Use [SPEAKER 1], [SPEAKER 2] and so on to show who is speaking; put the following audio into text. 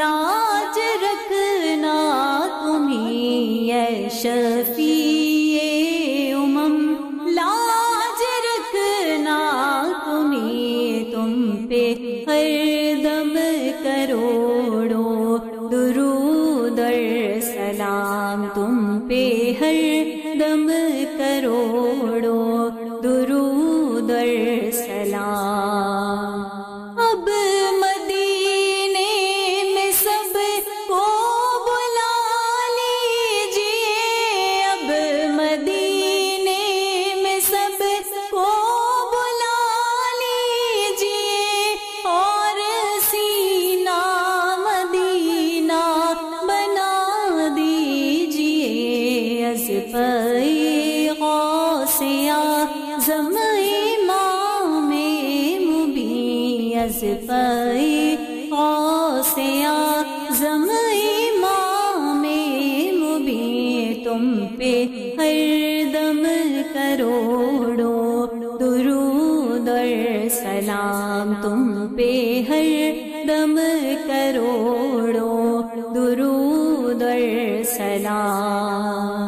[SPEAKER 1] لاج رکھنا تمہیں اے شفیع امم، لاج رکھنا تمہیں تم پہ ہر دم کروڑو درود اور سلام تم پہ ہر دم کروڑو اعظم امام مبی از پائے غوث اعظم امام مبی، تم پہ ہر دم کروڑو درود اور سلام، تم پہ ہر دم کروڑو درود اور سلام۔